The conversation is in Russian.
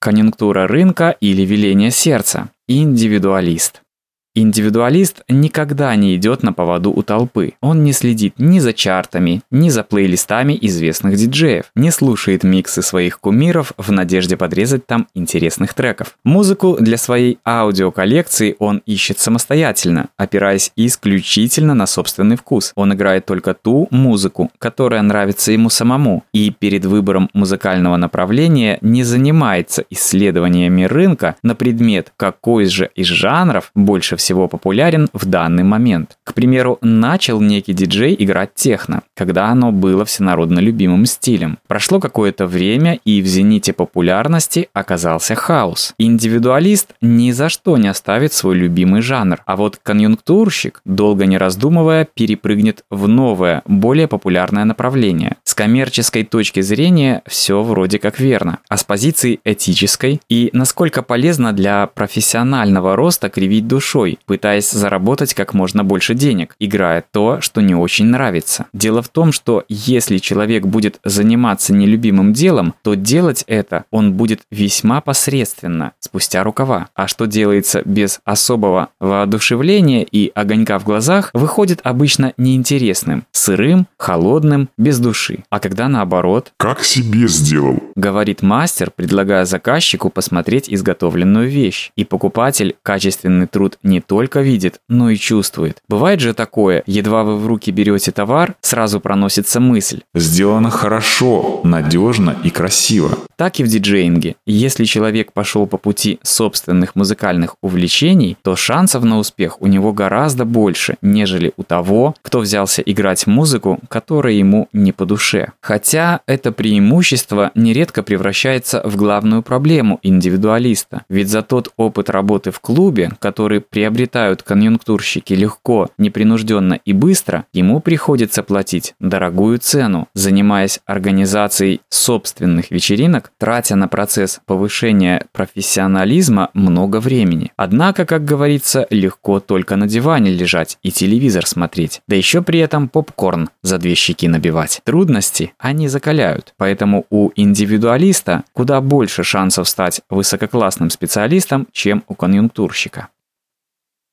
конъюнктура рынка или веление сердца, индивидуалист. Индивидуалист никогда не идет на поводу у толпы. Он не следит ни за чартами, ни за плейлистами известных диджеев, не слушает миксы своих кумиров в надежде подрезать там интересных треков. Музыку для своей аудиоколлекции он ищет самостоятельно, опираясь исключительно на собственный вкус. Он играет только ту музыку, которая нравится ему самому, и перед выбором музыкального направления не занимается исследованиями рынка на предмет, какой же из жанров больше всего популярен в данный момент. К примеру, начал некий диджей играть техно, когда оно было всенародно любимым стилем. Прошло какое-то время, и в зените популярности оказался хаос. Индивидуалист ни за что не оставит свой любимый жанр, а вот конъюнктурщик, долго не раздумывая, перепрыгнет в новое, более популярное направление. С коммерческой точки зрения все вроде как верно, а с позиции этической и насколько полезно для профессионального роста кривить душой, собой, пытаясь заработать как можно больше денег, играя то, что не очень нравится. Дело в том, что если человек будет заниматься нелюбимым делом, то делать это он будет весьма посредственно, спустя рукава. А что делается без особого воодушевления и огонька в глазах, выходит обычно неинтересным, сырым, холодным, без души. А когда наоборот... «Как себе сделал?» Говорит мастер, предлагая заказчику посмотреть изготовленную вещь. И покупатель качественный труд не не только видит, но и чувствует. Бывает же такое, едва вы в руки берете товар, сразу проносится мысль. Сделано хорошо, надежно и красиво. Так и в диджеинге. Если человек пошел по пути собственных музыкальных увлечений, то шансов на успех у него гораздо больше, нежели у того, кто взялся играть музыку, которая ему не по душе. Хотя это преимущество нередко превращается в главную проблему индивидуалиста. Ведь за тот опыт работы в клубе, который приобретают конъюнктурщики легко, непринужденно и быстро, ему приходится платить дорогую цену, занимаясь организацией собственных вечеринок, тратя на процесс повышения профессионализма много времени. Однако, как говорится, легко только на диване лежать и телевизор смотреть, да еще при этом попкорн за две щеки набивать. Трудности они закаляют, поэтому у индивидуалиста куда больше шансов стать высококлассным специалистом, чем у конъюнктурщика.